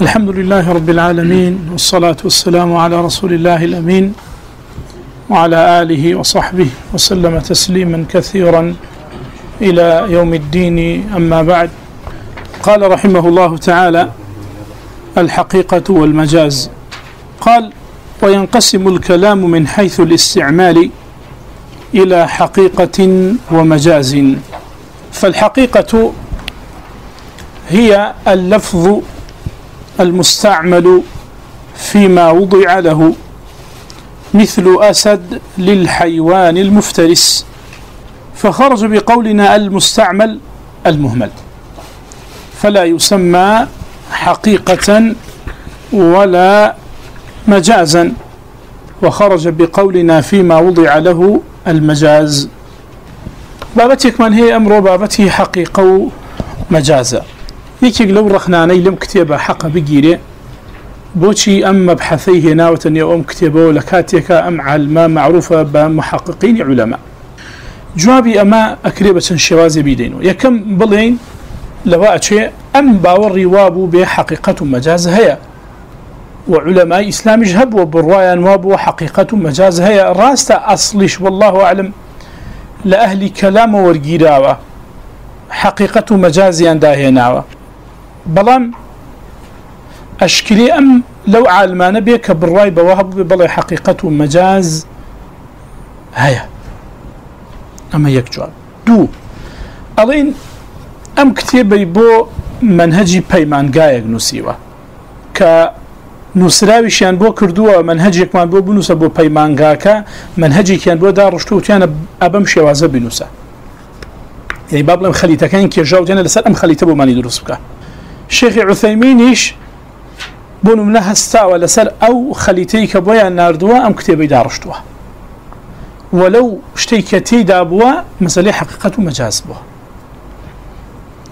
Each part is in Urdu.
الحمد لله رب العالمين والصلاة والسلام على رسول الله الأمين وعلى آله وصحبه وسلم تسليما كثيرا إلى يوم الدين أما بعد قال رحمه الله تعالى الحقيقة والمجاز قال وينقسم الكلام من حيث الاستعمال إلى حقيقة ومجاز فالحقيقة هي اللفظ المستعمل فيما وضع له مثل أسد للحيوان المفترس. فخرج بقولنا المستعمل المهمل. فلا يسمى حقيقة ولا مجازا. وخرج بقولنا فيما وضع له المجاز. بابتك من هي أمر بابته حقيقة مجازا يكيق لو رخناني لم كتب حق بقيري. بوشي أم مبحثيه ناوة يوم كتبه لكاتيك أم علماء معروفة بمحققين علماء. جوابي أما أكريبة شوازي بيدينه يكم بلين لواء أم باور روابو بحقيقة مجاز هيا. وعلماء إسلام جهب وبروايا نواب وحقيقة مجاز هي راست أصلش والله أعلم. لأهل كلام ورقيراوة حقيقة مجاز ينداه ناوة بلان أشكلي أم لو عالمان بيك بالرواي بوهب ببالي حقيقة مجاز هيا أما يكجواب دو ألين أم كتيبي بو منهجي بيمان قايق نسيوة ك نووسراویشیان بۆ کردووە من هەجێکمان بۆ بنووسە بۆ پەیمانگاکە من هەجێکیان بۆ دا ڕشتوتیانە ئەبم شێوازە بنووسە یعنی با بڵم خەلیتەکان کێژاوتێنە لەسەر ئەم خەلیتە بۆمانی دروست بکە شێخی عوثەیمینیش بۆ منە هەستاوە لەسەر ئەو خەلیتەی کە بۆیان نردووە، ئەم کتێبەی داڕشتووە. وەلو شتێک کە تێیدا بووە مەسلەی حقیقەت و مەجاز بووە.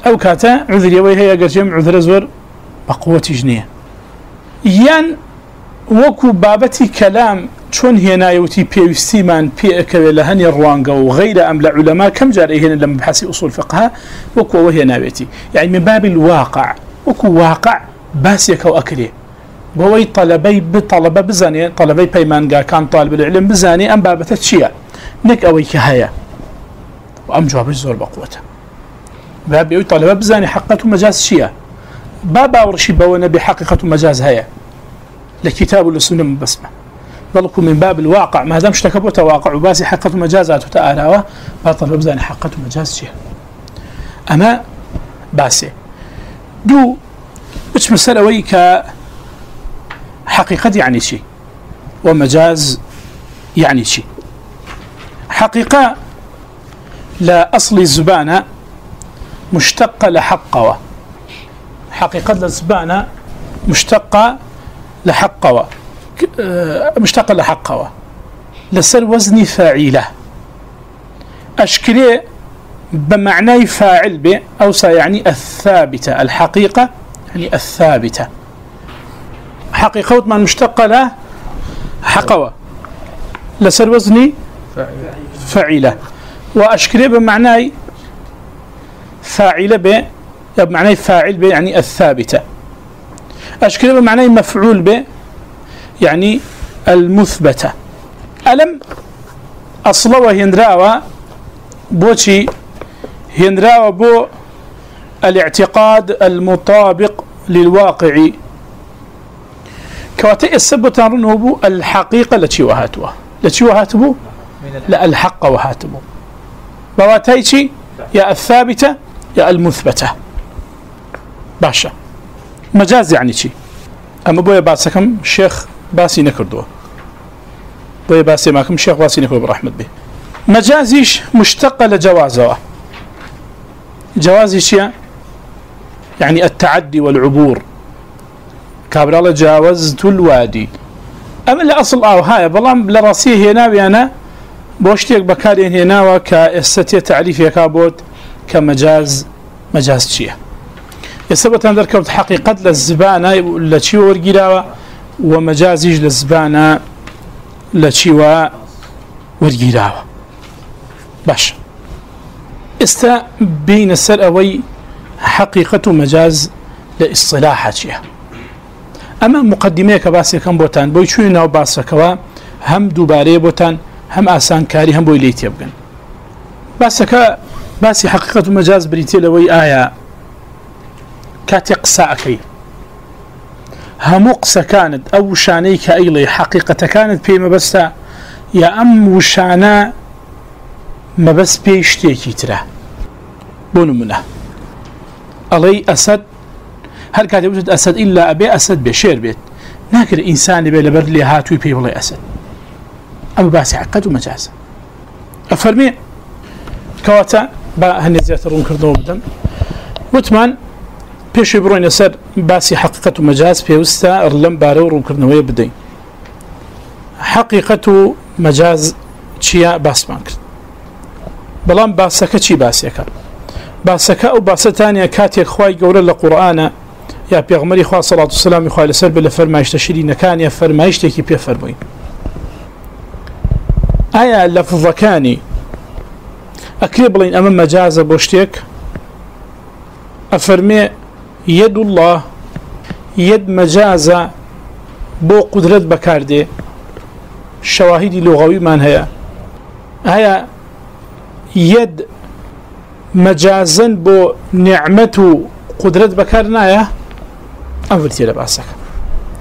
ئەو کاتە عذریەوەی هەیە گەرجێم عذرە زۆر بەقوەتیش نییە. یان وەکو بابەتی کەلام چۆن هێنایوتی پێویستیمان پێەکەوێت لە هەنی ڕوانگە و غیرە ئەم لە علەما کەم جار هێن لە مبحسی ئوسول فقها وەکوەوە هێناوێتی. یعنی من باب الواقع. وەکو واقع باسیەکە و ئەکرێ. بۆەوەی طلبەی بطلبە بزانێ طلبەی پەیمانگاکان طالب العلم بزانێ ئەم بابەتە چییە؟ نەک ئەوەی کە هەیە. و ئەم جوابش زۆر بەقوتە بابێەوەی طلبە بزانێ حقەت و بابا ورشي بونا بحقيقة مجاز هيا لكتاب السنة بسمة ظلكم من باب الواقع ما دام اشتكبوا تواقع وباسي حقيقة مجازات وتآلاوة باطل ببزاني حقيقة مجاز شيء أما باسي دو وش مسألة ويك حقيقة يعني یعنی شيء ومجاز يعني یعنی شيء حقيقة لا أصل الزبانة مشتقة لحقوة حقيقة لزبانة مشتقة لحقوة مشتقة لحقوة لسر وزن فاعلة أشكري بمعنى فاعل به أو يعني الثابتة، الحقيقة يعني الثابتة. حقيقة من مشتقة له حقوة. لسر وزن فاعلة وأشكري بمعنى فاعلة به بمعنى فاعل به يعني الثابتة. أشكال بمعنى مفعول به يعني المثبتة. ألم؟ أصلا وهي هندراوة بوشي هندراوة بو الاعتقاد المطابق للواقع كواتي السبب تنرنه الحقيقة التي وهاتوا التي وهاتبو لا الحق وهاتبو بواتيشي يا الثابتة يا المثبتة باشا مجاز يعني شي اما بويا باسكم شيخ باسي نكردو بويا باسي ماكم شيخ باسي نكردو برحمة به مجازيش مشتقة لجوازه جوازي شيء يعني التعدي والعبور. كابر الله جاوزت الوادي. أما الأصل أو هاي بلام لراسيه هنا بيانا بوشتيك بكاري هنا وكاستي تعريف يكابوت كمجاز، مجاز شيء. يثبت أن ذلك حقيقة للزبانة التي ورقلاوة ومجازج للزبانة التي ورقلاوة باش است بين السر أوي حقيقة مجاز لاصطلاحاتها ئەمە مقدمەیەکە باسێکم بۆتان بۆی چوی ناو باسەکەەوە هەم دووبارەیە بۆتان هەم ئاسانکاری هەم بۆی لی تێ بگەن باسەکە باسی حقیقت و مەجاز بریتێ لەوەی ئایا کاتێ قساەکەی هەموو قسەکانت ئەو وشانەی کە ئەیڵێ حقیقەتەکانت پێی یا ئەم وشانە مەبەست پێی شتێکی ترە بۆ نمونە ئەڵەی ئەسد هەر کاتی وجد ئەسد ئیلا ئەبێ ئەسد بێ شێر بێت ناکرێت ئینسانی بێ لەبەر لێ هاتووی پێی بڵێ ئەسد ئەمە باسی حقەت و مەجازە ئەفەرمێ کەواتە بە هەندێک زیاتر ڕوون کردەوە بدەن وتمان پێشی بڕۆینە سەر باسی حقیقت و مەجاز پێویستە لەم بارە و ڕوونکردنەوەی بدەین حقیقت و مەجاز چییە باسمان کرد. بەڵام باسەکە چی باسیەکە؟ باسەکە ئەو باستانە کاتێک خی گەورە لە قورآانە یا پێغمەری خوا سەڵات و سلامی خوا لەسەر بە لە فەرمایشتە شیرینەکانی فەرمایشتێکی پێ فەرمووی ئایا لە فڵەکانی ئەکرێ بڵین ئەمە مەجازە بۆ شتێک؟ ئەفەرمێ يد الله يد مجازة بو قدرت بكاردي شواهد لغوي من هي هيا يد مجازا بو نعمة قدرت بكارنا يا أفرتي لباسك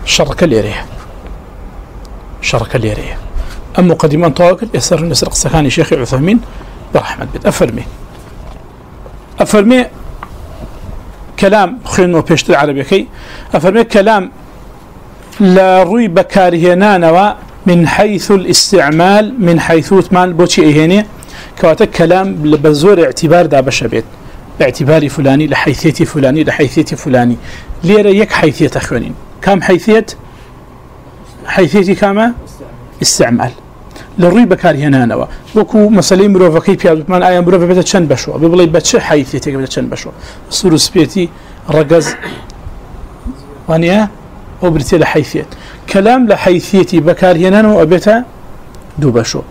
شرك ليريه شرك ليريه أم مقدمان طواقل يسر نسرق سكاني شيخ عثمين برحمة بيت أفرمي أفرمي كلام خلنا بيشتر العربية كي أفرمي كلام لا روي بكارهنانوا من حيث الاستعمال، من حيث ثمان بوشي إيهيني كواتك كلام بزور اعتبار دا بشبيت باعتبار فلاني لحيثيتي فلاني لحيثيتي فلاني ليرا يك حيثية أخوانين كم حيثية حيثيتي كما استعمال. لروي بكاري هنا نوا وكو مسألة مروفة كي بيادو من آية مروفة بيتا چند بشوا بيبلي بچه حيثيتي بيتا چند بشوا سروس بيتي رقز وانيا او بريتي لحيثيت كلام لحيثيتي بكاري هنا نوا بيتا دو بشوا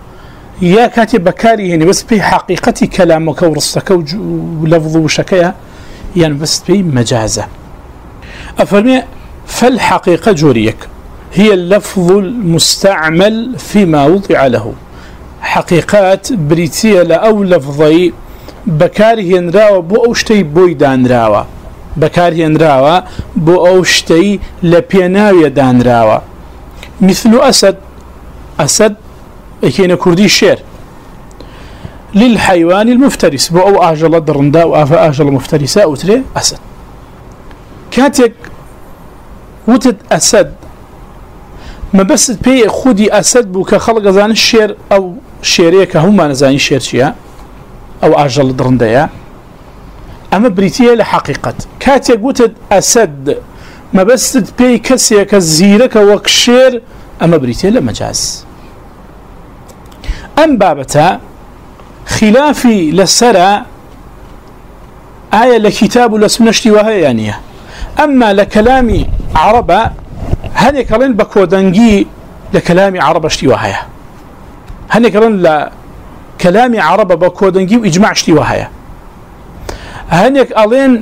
يا كاتب بكاري هنا بس بي حقيقتي كلامك ورصك ولفظ وشكيا يعني بس بي مجازة. أفرمي فالحقيقة جوريك. هي اللفظ المستعمل فيما وضع له. حقيقات بريتية لأو لفظي بكاره انراوة بو أوشتي بويدان راوة. بكاره انراوة بو أوشتي لبيناوية دان راوة. مثل أسد. أسد كينا كردي الشير للحيوان المفترس. بو أو أجل درندا او وآفا أجل مفترسة أوتري أسد كاتك وتد أسد ما بس بي خودي أسد بو كخلق زان الشير أو شيرية كهما نزاني الشير شيا أو أجل درنديا أما بريتية لحقيقة كاتي قوتد أسد ما بس بي كسيا كزيرك وكشير أما بريتية لمجاز أم بابتا خلافي لسرى آية لكتاب لسنشتي وهي يعني أما لكلامي عربة هني كلين بكودنجي لكلام عرب اشتي وهايا هني كلين لكلام عرب بكودنجي واجماع اشتي وهايا هني كلين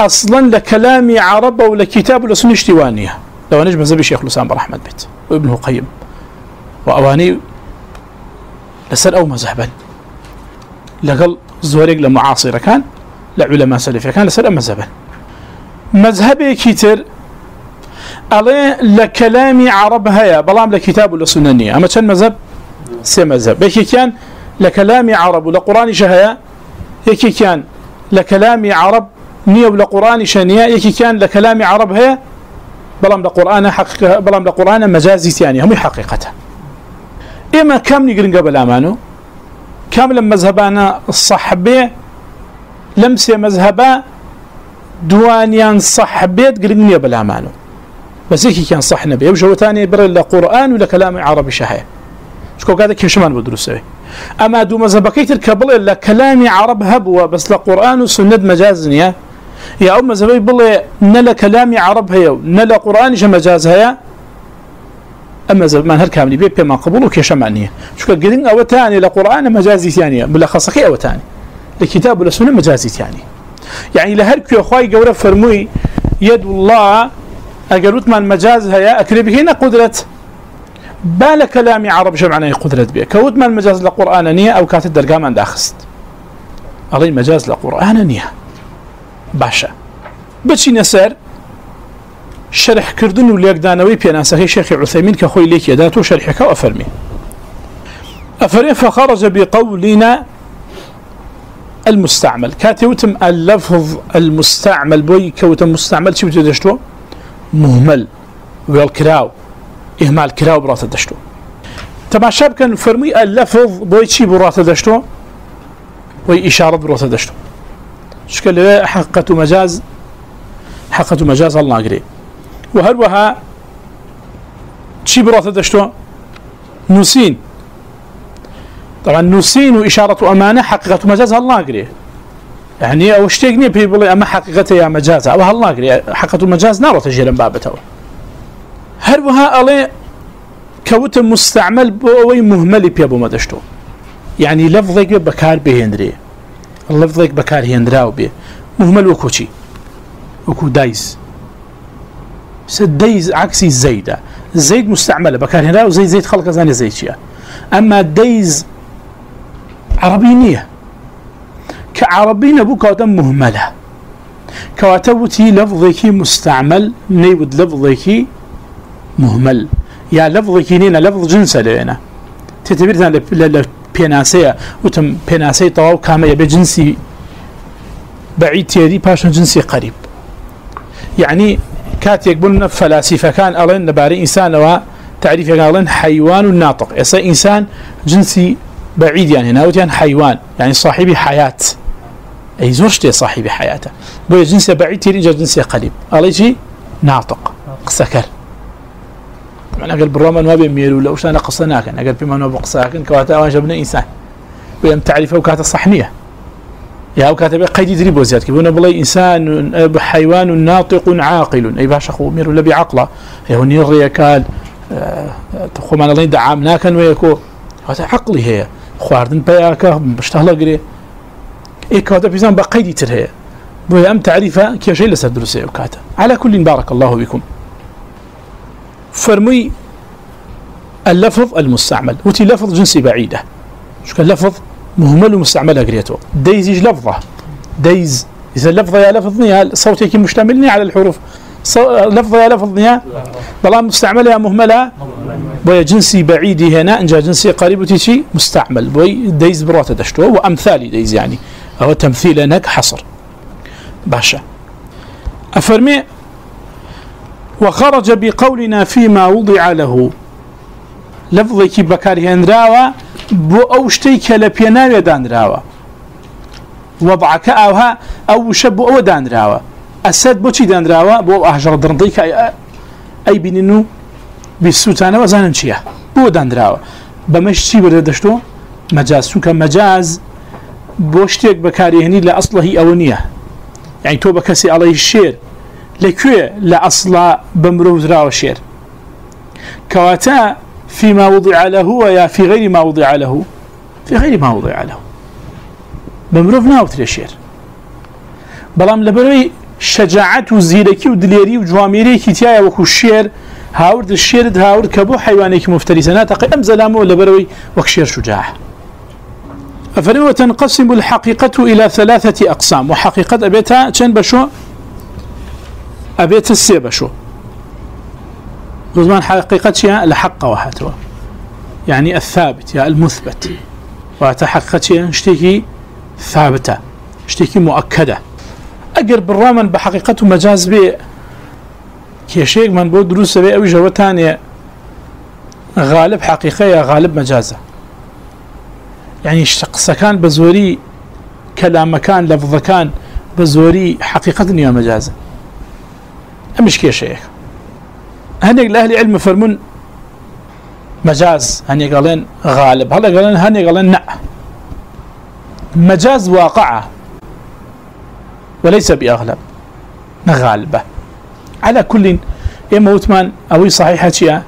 اصلا لكلام عرب ولا كتاب ولا سنه اشتوانيه لو نجم زبي شيخ لسان برحمة بيت وابنه قيم واواني لسر او مذهبا لقل زوريق لمعاصر كان لعلماء سلفي كان لسر او مذهبا مذهبي كتير ألي لكلام عرب هيا، بلام لكتاب ولا سننية أما كان مذهب؟ سي مذهب. بيكي كان لكلام عرب ولا قرآن شهيا، يكي كان لكلام عرب نية ولا قرآن شنية يكي كان لكلام عرب هيا، بلام لقرآن حقيقة، بلام لقرآن مجازي ثاني هم حقيقتها. حقيقته إما كم نقرن قبل أمانه كم لما مذهبانا لمسي مذهبا دوانيان صحبيت قرن قبل أمانه بس هيك كان صح نبي. وجو ثاني بر القرآن ولا كلام عربي شهية شكو هذا كيف شمان بدرسه أما دو مذهبكيت الكبل إلا كلام عرب هبوا بس لقرآن وسنة مجازنيا يا أم مذهبي بل نلا كلام عرب هي نلا قرآن ش مجاز هي أما زمان هل كامل بيه بما قبول وكيش معنيه شكو قدين أو ثاني لقرآن مجازي ثانية. بلا خاصة أو ثاني لكتاب ولا سنة، مجازي ثاني يعني لهرك يا أخوي جورا فرموي، يد الله اگر وتمان مجاز هيا اكري بهنا قدره بال كلام عرب جمعنا قدره به كوتمان مجاز القران نيه او كاتب درقام عند اخست علي مجاز القران نيه باشا. بچی نسر شرح کردن و لیکدانوی پێناسەکەی شێخی عوثەمین کە خۆی لێکێدات و شەرحەکە ئەفەرمی. أفرين فخرج بقولنا المستعمل. كاتوتم اللفظ المستعمل بوي كوتم مستعمل شو بتدشتو مهمل والكراو إهمال كراو برات دشتو تما شاب كان فرمي اللفظ بوي شي برات دشتو بوي إشارة برات دشتو شكل حقة مجاز حقة مجاز الله قري وهروها شي برات دشتو نسين طبعا نسين وإشارة أمانة حقيقة مجاز الله قري يعني أو اشتيقني بيقولي أما حقيقة يا مجاز. أو الله قري حقيقة مجاز نارو تجيلا بابته هروها ألي كوت مستعمل بوي مهمل بيابو مدشتو. یعنی يعني لفظك بكار بهندري لفظك بكار هندراو بيه مهمل وكوشي وكو دايز دايز عكسي زيدة زيد مستعمل بكار هندراو زيد زيد خلق زاني زيد شيئا أما دايز عربي نية كعربي نبو مهملة كواتا وتي لفظك مستعمل نيود لفظك مهمل يا لفظك نينا لفظ جنسة لنا تتبيرتنا لبيناسية وتم بيناسية طواو كاما يبي جنسي بعيد تيري باشا جنسي قريب يعني یعنی كات يقبلنا فلاسفة كان ألين نباري إنسان وتعريف يقولن حيوان الناطق يسا إنسان جنسي بعيد يعني هنا وتيان حيوان يعني صاحب حياة أي زوجتي صاحب حياته بو جنس بعيد تيري جنس قريب الله شيء ناطق. سكر معنى قال بالرومان ما بيميلوا لو شان قصناك انا قال بما نبق ساكن كواتا وان جبنا انسان ويم تعرفه وكاتا صحنيه يا وكاتب قيد يدري وزياد كيفون بلاي انسان حيوان ناطق عاقل اي باش اخو مير ولا بعقله هو نير قال تخو من الله دعامنا كان ويكو هذا عقلي هي خواردن بياكا بشتهلا قري اي كاتا بيزان بقيدي تر هي بو ام تعريفا كي شيء لسه دروسي على كل بارك الله بكم فرمي اللفظ المستعمل وتي لفظ جنسي بعيده شو كان لفظ مهمل ومستعمل قريته دايز يج لفظه دايز اذا اللفظ يا لفظ يا صوتك مشتملني على الحروف. لفظ يا لفظ يا بلا مستعمل يا مهمله بوي جنسي بعيد هنا انجا جنسي قريب وتيشي مستعمل. بوي دايز بروت دشتو وامثالي دايز يعني. هو تمثيل هناك حصر. باشا. افرمي وخرج بقولنا فيما وضع له. لفظك بكاري هندراوه هنراوا بو اوشتي كلبينا يدانراوا وضعك اوها او شب او دانراوا اسد بو تشي دانراوا بو احجر درنديك اي اي بسوتانه وزانن بو دندراوه بمش چی برده دشتو مجاز چونکه مجاز بوشتێک بەکارهێنی لە ئەسڵهی ئەوە نییە. یعنی تۆ بە کەسی ئەڵی شێر. لەکوێ لە ئەسڵا بە مرۆزراوە شێر؟ کەواتە في ما وضع له ويا في غير ما وضع له. في غير ما وضع له. بمروف ناوتري شير بلام لبروي شجاعت وزيركي ودليري وجواميري كتايا وكو الشير هاورد الشير هاورد كبو حيوانيك مفترسنا تقي ام زلامو لبروي وكشير شجاع. افرموا تنقسم الحقيقة الى ثلاثة اقسام. وحقيقة ابيتها چن بشو؟ ابيت السي بشو. رزمان حقيقة شيء لحق وحاتوا يعني الثابت، يا المثبت. وتحقيقة شيء اشتكي ثابتة، اشتكي مؤكدة. اقر بالرامن بحقيقة مجاز بي. كيشيك من بود دروس بي اوي جوتان غالب حقيقة يا غالب مجازة. يعني اشتقص كان بزوري، كلام كان، لفظ كان بزوري، حقيقة يا مجازة. امش كيشيك هنيك الاهل علم فرمون مجاز. هني قالين غالب. هلا قالين هني قالين نا مجاز واقعه وليس باغلب غالبه على كل اما وثمان او صحيحه شيء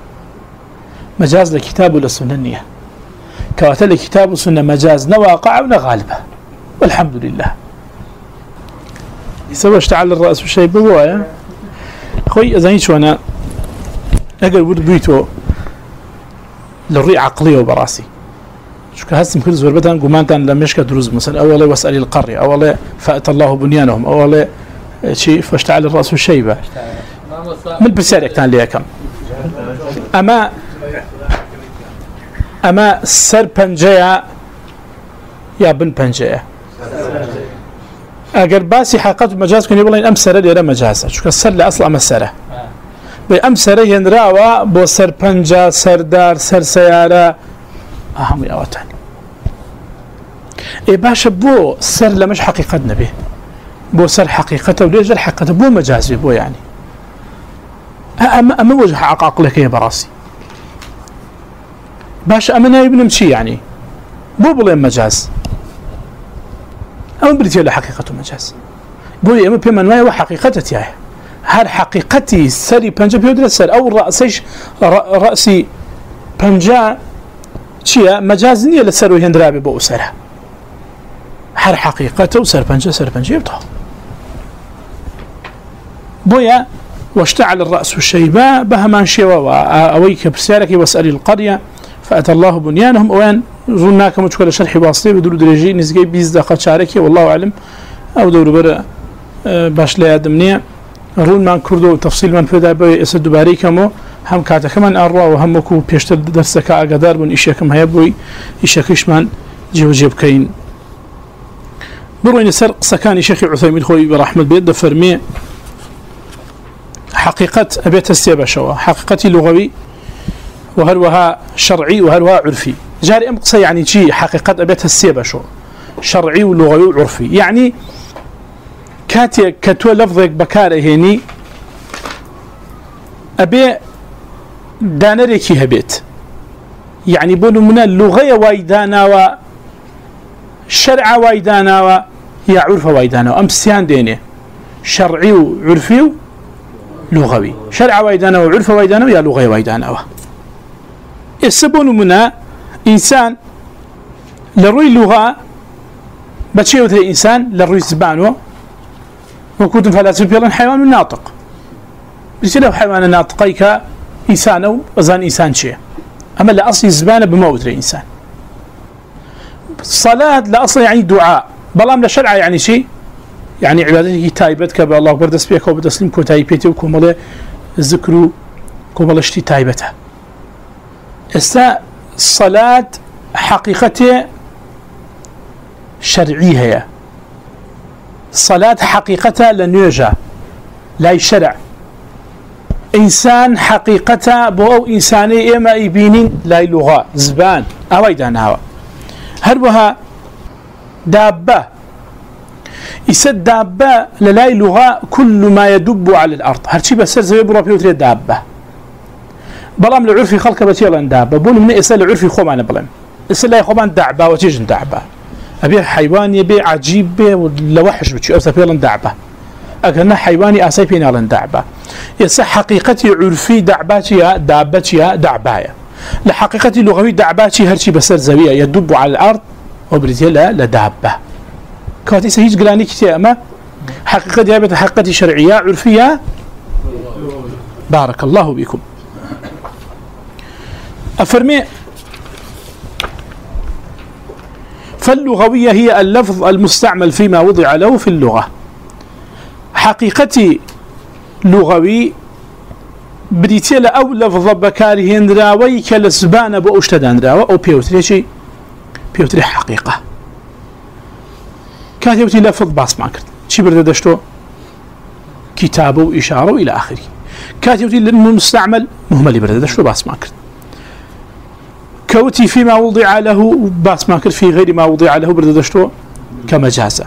مجاز لكتاب ولا سننيه كواتل كتاب وسنه مجاز. نواقع ولا غالبه والحمد لله. يسوى اشتعل الراس والشيء بوايا خوي ازين شو انا اگر ود بيتو للري عقليه وبراسي. شو كهسم كل زور بدن قمانتان لم يشك دروز مثلا. اولا واسال القريه اولا فات الله بنيانهم. اولا شيء فاشتعل الراس الشيبه من بسالك كان لي كم؟ اما اما سر پنجه یا بن پنجه اگر باسی حقیقت مجاز کنی بڵین ئەم سەرە لێرە مەجازە چکە سەر لە ئەسڵ ئەمە سەرە ئەم سەرە هێنراوە بۆ سەر پەنج سەردار سەر سیارە هەمووی ئەوەتان ئێ باشە بۆ سەر لەمەش حقیقت نەبێ بۆ سەر حقیقەتە و لێژەر حقیقەتە بۆ مەجازێ بۆ ینی ئەمە ئەمە وەجه عقاقلەکەی بەڕاستی باش ئەمە ناوی بنم چی یعنی بۆ بڵێ مەجاز ئەو بریتە لە حقیقەت و مەجاز بۆی ئەمە پێمان وایە حقیقەتە تایە هەر حقیقەتی سەری پەنجە پێ سەر ئەو ڕاسەش ڕاسی پەنجە چییە مەجاز نییە لە سەر و هێنرابێ بۆ سەرە هەر حقیقەتە و سەر پەنجە واشتعل الرأس الشيباء بهمان شيوا أويك بسيارك واسأل القرية فأتى الله بنيانهم وين ظننا كما شرح واسطي بدل درجي نزقي بيز دقة شاركي والله أعلم أو دور برا باش لا يدمني رون من كردو تفصيل من فدا بي اسد باري كمو هم كاتا كمان أروا وهم كو بيشتر درسك أقدار من إشيكم هيا بوي إشيكش من جيب جيب كين بروين سر سكان شيخ عثيمين خوي برحمة بيد فرمي حقيقة أبيت السيبة شوا حقيقتي لغوي وهروها شرعي وهروها عرفي جاري ام قصه یعنی يعني شيء حقيقه ابيت السيبه شو شرعي ولغوي وعرفي يعني یعنی كاتي كتو لفظك بكار هني ابي دانريكي هبيت يعني بولو من اللغه وايدانا و شرع وايدانا و يا عرف وايدانا ام سيان ديني شرعي وعرفي لغوي شرع وايدانا وعرف وايدانا يا لغه وايدانا السبون منا إنسان لروي اللغة بتشي وثي لروي زبانه وكنتم فلاسفة بيلا حيوان ناطق. بس له حيوان ناطق؟ كا إنسان وزان إنسان شيء. أما لأصل زبانة بموت إنسان. صلاة لأصل يعني دعاء. بلام لشرع يعني شيء. يعني عبادتك تايبتك بالله أكبر دسبيك وبتسليم كو تايبتي وكمله ذكرو كمله اشتي تايبته. استا صلاة حقيقة شرعية هي. صلاة حقيقة لنيوجا لا يشرع. إنسان حقيقة بو إنساني إما إبينين لا لغة زبان أويدان هوا هربها دابة، يسد دابة للاي لغة كل ما يدب على الأرض. هرشي بس زي برا بيوتري دابة. بلام العرفي خلق بتيلا دابة بقول من إسأل العرفي خو معنا بلام إسأل خمان دعبة وتيجن دعبة. أبي حيوان يبي عجيب ولا وحش بتشي. أسا بيلا دعبة. أكنا حيواني أسا بيلا دعبة. يس حقيقتي عرفي دعباتي دابتي دعبايا لحقيقتي لغوي دعباتي هرشي بسر زاوية يدب على الأرض وبرتيلا لدابة كانت إسا هيج قلاني كتير أما. حقيقتي هابت حقيقتي شرعية، عرفية. بارك الله بكم أفرمي فاللغوية هي اللفظ المستعمل فيما وضع له في اللغة. حقيقتي لغوي بريتيلا أو لفظ بكاره هندراوي كالسبان أبو أشتد هندراوي أو بيوتري شيء بيوتري حقيقة كاتبتي لفظ باس ماكرت شي برد دشتو كتابه وإشارة إلى آخره كاتبتي المستعمل مهمل برد دشتو باس ماكرت كوتي فيما وضع له، باس ما في غير ما وضع له بردشتو كمجازة.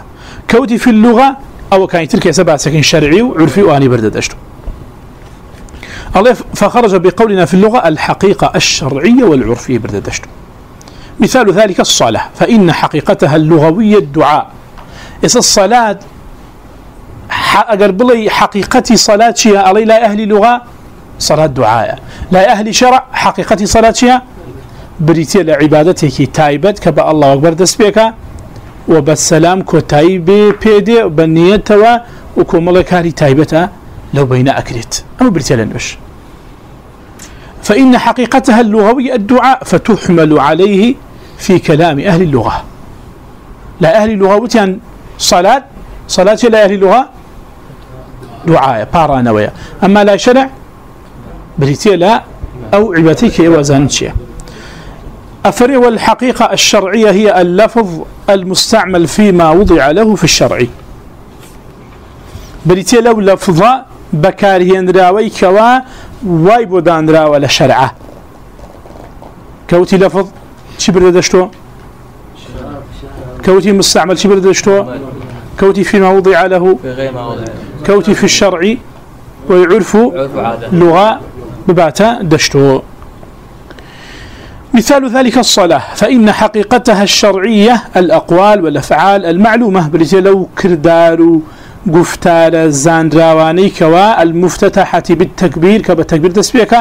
كوتي في اللغة، أو كان تلك سبع سكن شرعي وعرفي واني بردشتو الله فخرج بقولنا في اللغة الحقيقة الشرعية والعرفية بردشتو مثال ذلك الصلاة، فإن حقيقتها اللغوية الدعاء. إذا الصلاة أقرب لي حقيقتي صلاة علي لا أهل لغة صلاة دعاء. لا أهل شرع حقيقتي صلاة شيئا بریتە لە عیباەتێکی تایبەت کە بە الله وەکبەر دەست پێکە و بە سەسلام کۆتایی بێ پێدێ بە نیەتەوە و کۆمەڵە کاری تایبەتە لو بين أكرت أو برتلا نوش فإن حقيقتها اللغوية الدعاء فتحمل عليه في كلام أهل اللغة. لا أهل اللغة وتيان صلاة صلاة لا أهل اللغة؟ دعاء، بارا نويا. أما لا شرع بريتي لا أو عباتيك وزانتشيا أفري والحقيقة الشرعية هي اللفظ المستعمل فيما وضع له في الشرع. بريتي لو لفظ بكارهين راوي كوا وايبو دان راوى لشرعه كوتي لفظ شبر دشتو؟ كوتي مستعمل شبر دشتو؟ كوتي فيما وضع له؟ كوتي في الشرع ويعرف لغة بباتا دشتو. مثال ذلك الصلاة، فإن حقيقتها الشرعية الأقوال والأفعال المعلومة بلتي لو كردار زاندراواني، كوا المفتتحة بالتكبير كبا تكبير تسبيك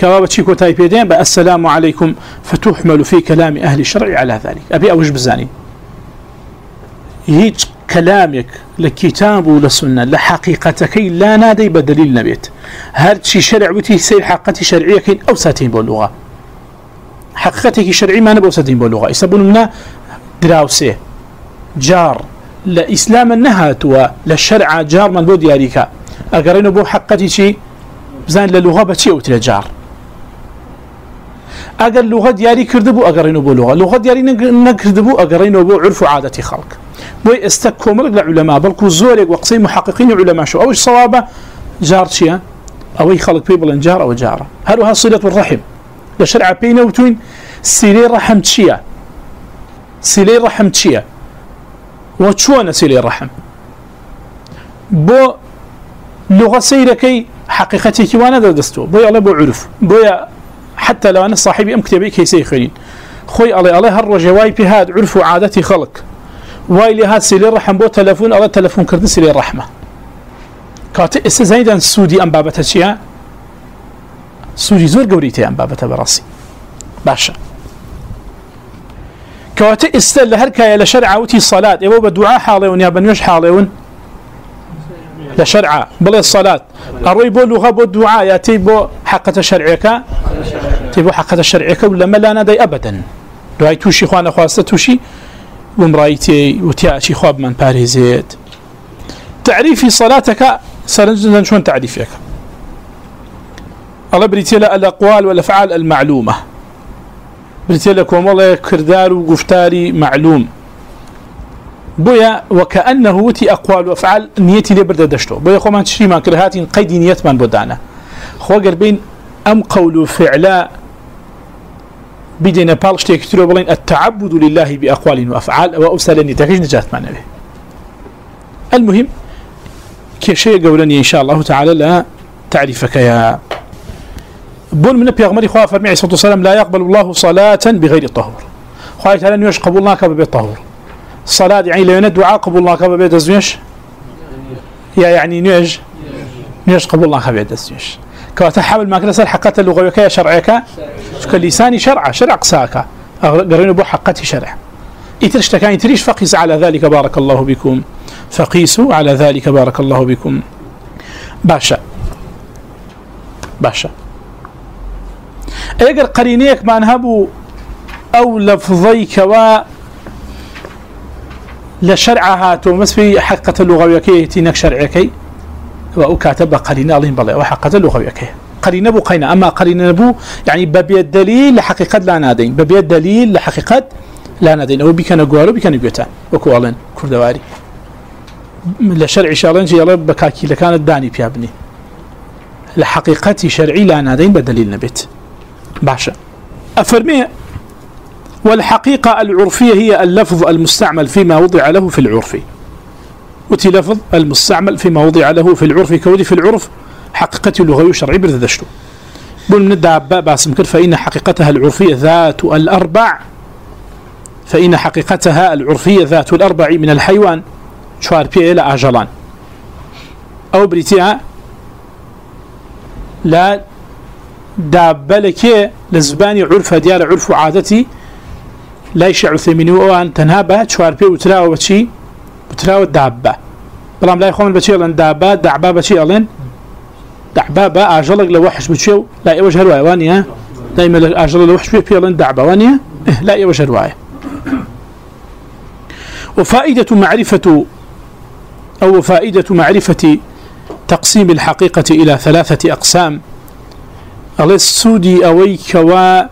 كوا بتشيكو تايبيدين السلام عليكم، فتحمل في كلام أهل الشرع على ذلك. أبي أوج بزاني. هيج كلامك لكتاب ولسنة، لحقيقتك لا نادي بدليل نبيت. هل شي شرع وتي سير حقتي شرعية أو ساتين باللغة حقيقتك شرعي ما نبو ساتين باللغة يسبون منا دراوسي جار. لإسلام النهات وللشرع جار من بو دياريكا أقرين بو حقتي شي بزان للغة بتي أو تلجار أقر لغة دياري كردبو أقرين بو لغة لغة دياري نكردبو أقرين بو عرف عادة خلق. بوي استكو مرق لعلماء بلكو زوريك وقصي محققين علماء شو. أوش صوابة جار شيا أو يخلق بيبل جار أو جارة هل هو صلة الرحم لشرع بينا وتوين سيلي رحم تشيا سيلي رحم تشيا وشوانا سيلي رحم بو لغة سيركي حقيقتي كوانا دا دستو بوي الله بو عرف بوي حتى لو أنا صاحبي أم كتابي كي سيخرين خوي الله الله هر رجواي بهاد عرف عادتي خلق واي لي هاد سيلي رحم بو تلفون الله تلفون كردن سيلي رحمة كاتي استزايدا سودي أم بابتا شيا سودي زور قوريتي أم بابتا براسي باشا كواتي استل هركا يا لشرع وتي صلاة يبو بدعاء حاليون يا بنيوش حاليون لشرع بل الصلاة أروي بو لغة بو الدعاء ياتي بو حقة شرعك تيبو حقة شرعك ولا ما لا ندي دعاي توشي خوانا خواسته توشي ومرايتي وتياشي خواب من باريزيت تعريفي صلاتك سنجد شون تعريفك الله بريتي الأقوال والأفعال المعلومة بريتي لكم والله كردار وقفتاري معلوم بويا وكأنه وتي أقوال وأفعال نيتي لبرد دشتو بويا خو ما تشري ما كرهاتين قيد نيت من بدانا خو قربين أم قول فعلا بدينا بالش تكتروا بلين التعبد لله بأقوال وأفعال وأرسل نتاكج نجات معنا به المهم كشيء قولني إن شاء الله تعالى لا تعريفك يا بون من بيغمري خواه فرمي صلى الله عليه لا يقبل الله صلاة بغير الطهور خواه تعالى نيوش قبول الله كبه الطهور صلاة يعني لو ندعاء قبول الله كبه دزنيش يا يعني نيوش نيوش قبول الله كبه دزنيش كواتحاول ما كنسل حقات اللغوية يا شرعك كلساني شرع شرع قساك قرين بو حقتي شرع. إترش تكاين تريش فقيس على ذلك بارك الله بكم فقيسوا على ذلك بارك الله بكم باشا باشا اگر قرينيك ما نهبوا او لفظيك و لشرعها تومس في حقة اللغوية كي تينك شرعك و كاتب قرينة الله بالله وحقة اللغوية كي قرينة بو قينة اما قرينة بو یعنی يعني ببي الدليل لحقيقة لا نادين ببي الدليل لحقيقة لا نادين او بيكا نقوالو بيكا نقوتا وكوالين كردواري لشرع شالين جي الله بكاكي لكانت داني بيابني لحقيقة شرعي لا نادين بدليل نبت باشا. أفرمي والحقيقة العرفية هي اللفظ المستعمل فيما وضع له في العرف. وتي لفظ المستعمل فيما وضع له في العرف، كودي في العرف حقيقة اللغة الشرعي بردشتو بل من الدعباء باسم كر، فإن حقيقتها العرفية ذات الأربع. فإن حقيقتها العرفية ذات الأربع من الحيوان، شوار بيه إلى أجلان. أو بريتيا لا دابة لكي لزباني عرف ديال عرف عادتي لا يشع ثميني وان تنهابها شوار بيه وتراوة شي وتراوة دابة بەڵام لای خۆمن بچی ئەڵێن دابا دعبا بچی ئەڵێن دعبا بە ئاژەڵک لە وەحش لا ئێوەش هەروایە وانە دائما ئاژەڵ لە وەحش پێ پێڵێن دعبا وانە لا ئێوەش هەروایە وفائدة معرفة أو فائدة معرفة تقسيم الحقيقة إلى ثلاثة أقسام الله السودي أوي كوا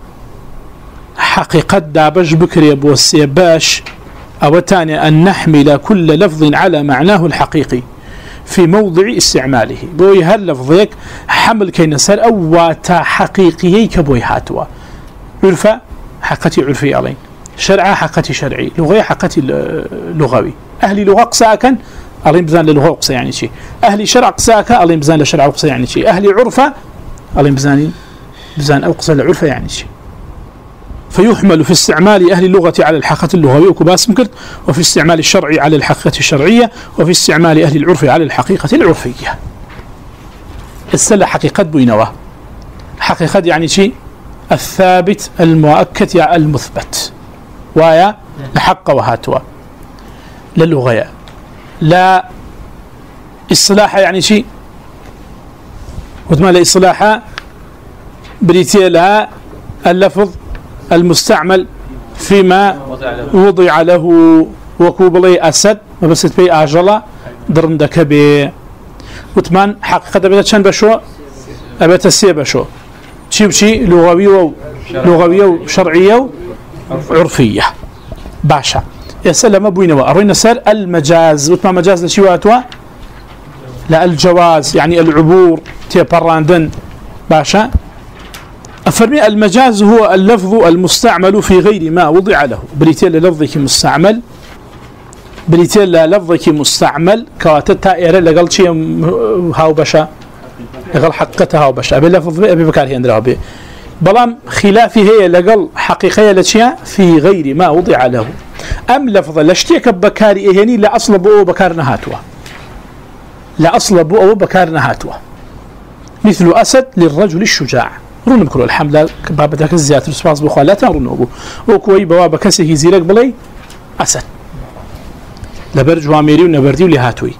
حقيقة دابش بكري أبو السيباش أو تاني أن نحمل كل لفظ على معناه الحقيقي في موضع استعماله. بوي هل لفظيك حمل كي نسر أو واتا حقيقي كبوي هاتوا عرفة حقتي عرفي علي شرع حقتي شرعي لغة حقتي لغوي أهلي لغة قساكا ألين بزان للغة قسا يعني شيء أهلي شرع قساكا ألين بزان لشرع قسا يعني یعنی شيء أهلي عرفة ألين بزان بزان أو قسا لعرفة يعني شيء. فيحمل في استعمال أهل اللغة على الحقة اللغوية وكباس مكرت. وفي استعمال الشرع على الحقيقة الشرعية، وفي استعمال أهل العرف على الحقيقة العرفية. السلة حقيقة بينوا حقيقة يعني شيء الثابت، المؤكد يعني المثبت. ويا الحق وهاتوا. للغة. لا إصلاح يعني شيء وثمان إصلاح بريتيا لها اللفظ المستعمل فيما وضع له وكوبلي أسد وبست بي آجلا درندك بي وثمان حقيقة بيتا چند بشو؟ أبيتا سي بشو. شي بشي لغوية لغوية شرعية عرفية. باشا. يسلم بوينوا أروينا سر المجاز. وثمان مجاز لشي واتوا؟ لا الجواز يعني العبور تيبراندن باشا أفرمي المجاز هو اللفظ المستعمل في غير ما وضع له. بريتيل لفظك مستعمل بريتيل لفظك مستعمل كواتتا إيرا لقل شيء هاو بشا لقل حقتها هاو بشا أبي لفظ أبي بكار هي بي بلام خلافي هي لقل حقيقية لشيء في غير ما وضع له. أم لفظ لشتيك بكاري إيهني لا أصل بؤو بكار نهاتوا لا أصل بؤو بكار نهاتوا مثل أسد للرجل الشجاع. رون بكرو الحمد باب ذاك الزيات السباس بخوا لا ترون ابو وكوي بواب كسه زيرك بلي اسد لبرج واميري ونبردي ولهاتوي.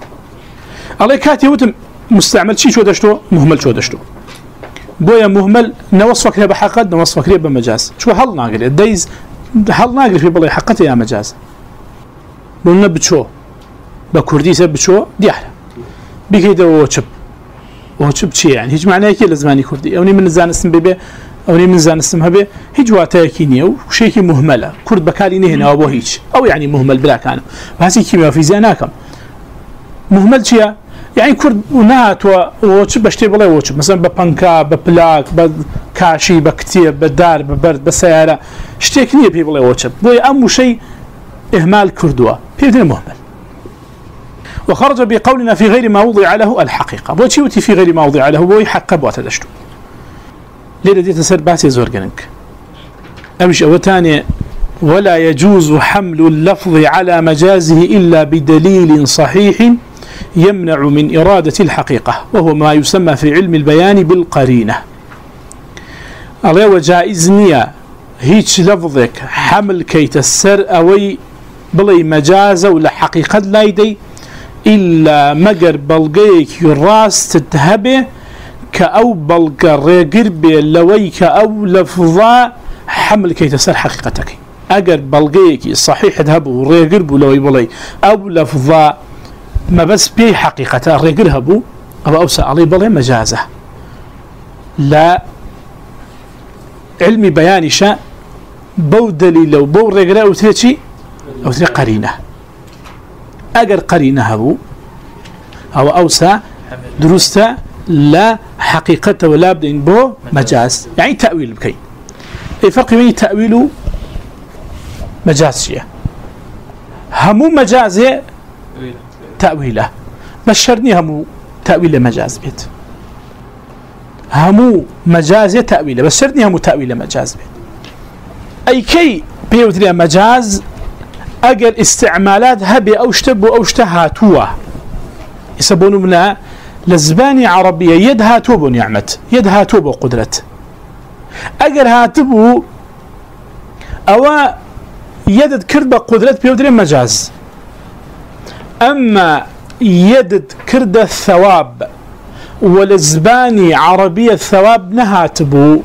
الله كاتي وتم مستعمل شي شو دشتو؟ مهمل شو دشتو. بويا مهمل نوصفك له بحقد، نوصفك له بمجاز. شو هل ناقل؟ الديز هل ناقل في بلي حقته يا مجاز؟ بقولنا بتشو بكردي سب بتشو؟ دي احلى بكيده وشب وچب چی يعني یعنی هیچ معنی کی لزمانی کردی اونی من زانستم ببه، اونی من زانستم هبه، هیچ واته کی نیو شی کی مهمله کرد بکاری نه نه ابو هیچ. او یعنی يعني مهمل بلا كان بس كيمياء فيزياء ناكم مهمل چیا يعني یعنی كرد ونات وچ بشتي بلا وچ مثلا ببنكا ببلاك بكاشي بكتيب بدار ببرد بسياره شتيك نيه بي بلا وچ بو ام شيء اهمال كردوا بيدنا مهمل وخرج بقولنا في غير ما وضع له الحقيقة. بوتي في غير ما وضع له بوي حق بواتدشتو ليه دي تسر باسي زور زورجنك أمش أوتاني ولا يجوز حمل اللفظ على مجازه إلا بدليل صحيح يمنع من إرادة الحقيقة، وهو ما يسمى في علم البيان بالقرينة. الله وجائزنيا هيتش لفظك حمل كي تسر أوي بلي مجازة ولا حقيقة لا يدي إلا مجر بلغيك يراس تتهبه كأو بلغ ريقر بي بلويك أو لفظا حمل كي تسر حقيقتك أجر بلغيك صحيح تهبه ريقر بلوي بلي أو لفظا ما بس بي حقيقة ريقر هبو أو أوسع علي بلي مجازة لا علمي بياني شاء بو دليل لو بو ريقر أو تيتي أو تيتي قرينة اگر قرينه هبو او اوسع درسته لا حقيقه ولا بدين بو مجاز. یعنی يعني تاويل بكي اي فرق بين تاويل مجاز شيء همو مجاز تاويله بشرني همو تاويل مجاز بيت همو مجاز تاويله بشرني همو تاويل مجاز بيت اي كي بيوتري مجاز اگر استعمالات هبي او اشتبوا او اشتهاتوا يسبون منا لزباني عربية يد هاتوب نعمت يد هاتوب قدرت. اگر هاتبو او يد كرد قدرت بيودري مجاز. اما يدد كرد الثواب ولزباني عربية الثواب نهاتبو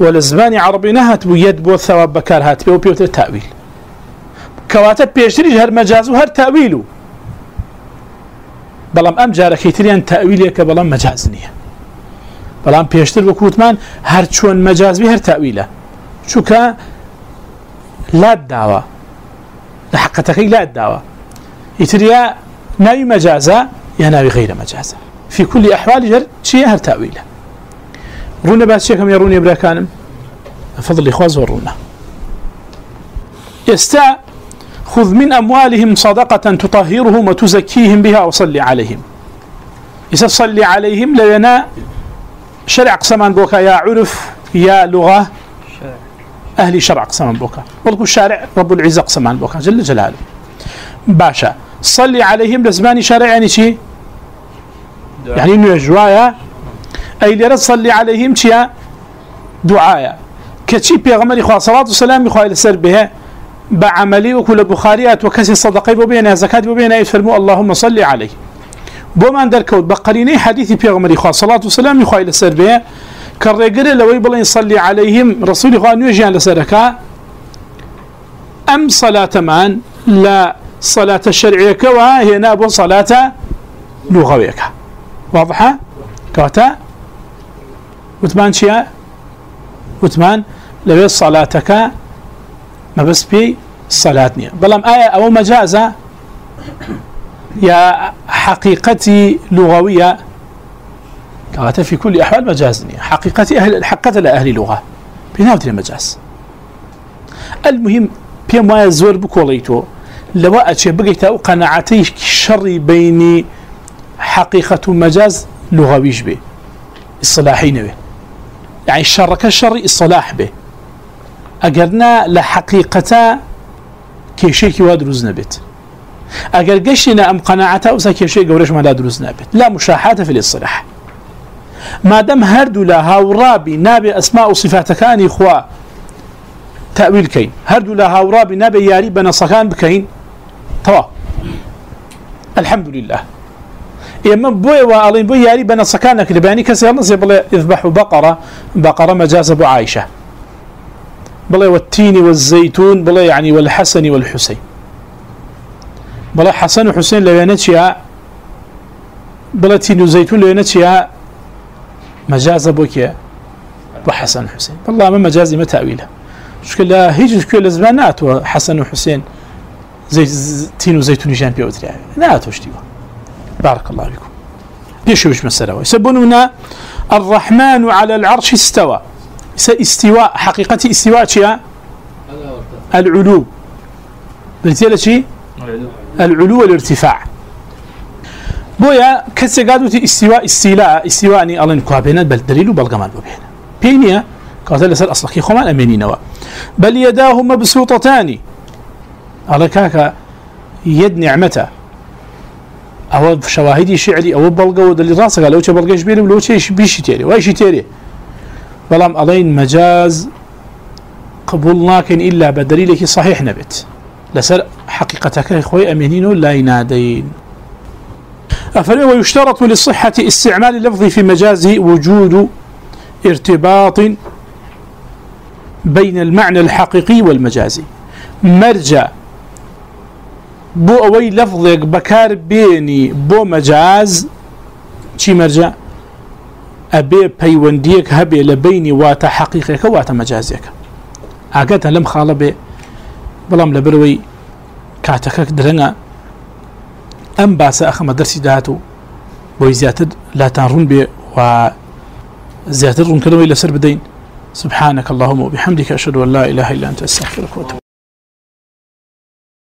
ولزباني عربي نهاتبو يدبو الثواب بكار هاتبو وبيوت التأويل كواتب بيشتري هر مجاز وهر تأويله بلام ام جارة كيتريان تأويليك بلام مجاز نيه بلام بيشتر وكوتمان هر چون مجاز بي هر تأويله چوكا لا الدعوة لحقتك لا الدعوة يتريا ناوي مجازة يا ناوي غير مجازة في كل أحوال جر شيء هر تأويله رونا بعد شيء كم يروني براكانم فضل إخواز ورونا يستع خذ من أموالهم صدقة تطهرهم وتزكيهم بها وصلي عليهم. إذا صلي عليهم لينا شرع قسمان بوكا يا عرف يا لغة. أهل شرع قسمان بوكا والكو الشارع رب العزة قسمان بوكا جل جلاله. باشا صلي عليهم لزمان شارع يعني شي؟ يعني انه جوايا؟ اي لرد صلي عليهم شيا؟ دعايا. كتشي بيغمر اخوة صلاة والسلام اخوة السر بها. بعملي وكل بخاريات وكسي صدقي ببينا زكاة ببينا يفرموا اللهم صلي عليه بومان دركوت بقريني حديثي بيغمر اخوة صلاة والسلام اخوة السر بها كالرقر لو يبلن يصلي عليهم رسول اخوة نيجيان لسركا ام صلاة مان لا، صلاة الشرعية كوا هي ناب صلاة لغوية واضحة كواتا وثمان شيء وثمان لو صلاتك ما بس بي صلاتني بلام آية أو مجازة يا حقيقتي لغوية كواتا في كل أحوال مجازني حقيقتي أهل حقيقة لأهل لغة بناوتي المجاز المهم بيام ما يزور بكوليتو لو أتشي بقيت أو قناعتي شر بيني حقيقة مجاز لغويش به الصلاحين به يعني یعنی الشر كالشر الصلاح به أقرنا لحقيقة كيشيك وادرز نبت أقر قشنا أم قناعته أوسا كيشيك ورش ما لا درز نبت لا مشاحات في الإصلاح ما دام هردو لها ورابي نابي أسماء وصفات كان إخوة تأويل كين هردو لها ورابي نابي ياري بنا صكان بكين طوا الحمد لله اما بوي والين بوي ياري بنا سكانك لباني كسي نصي بلا يذبحوا بقره بقره مجاز ابو عائشه بلا والتين والزيتون بلا يعني یعنی والحسن والحسين بلا حسن وحسين لبانتشيا بلا تين وزيتون لبانتشيا مجاز ابوك وحسن وحسين والله ما مجازي ما تاويله شكل لا هيج كل زمانات وحسن وحسين زي تين وزيتون جان بيوتري لا توشتيوا بارك الله فيكم ليش وش مسألة يسبون هنا الرحمن على العرش استوى. استواء حقيقة استواء شيء العلو. بالتالي شيء العلو والارتفاع. بويا كسي قادوا استواء استيلاء استواء الله نكوها بينا بل دليل بالقمال بينا بينيا قالت لسال أصلك يخوما أمينين بل يداه مبسوطتان الله كاكا يد نعمته او شواهد شعري او بلغه ودل راسك لو تشي بلغه شبيري لو تشي بيشي تيري واي شي تيري بلام علين مجاز قبول لكن الا بدليلك صحيح نبت لسر حقيقتك اخوي امينين لا ينادين افرمي ويشترط للصحة استعمال اللفظ في مجازه وجود ارتباط بين المعنى الحقيقي والمجازي مرجع بو اوي لفظك بكار بيني بو مجاز چي مرجع ابي بيونديك هبي لبيني واتا حقيقك واتا مجازك اگتا لم خالبه بلام لبروي كاتكك درنا. ام باس اخم درسي داتو بو زياتر لا تنرون بي و زياتر رون كلمه الى سر بدين. سبحانك اللهم وبحمدك اشهد ان لا اله الا انت استغفرك واتوب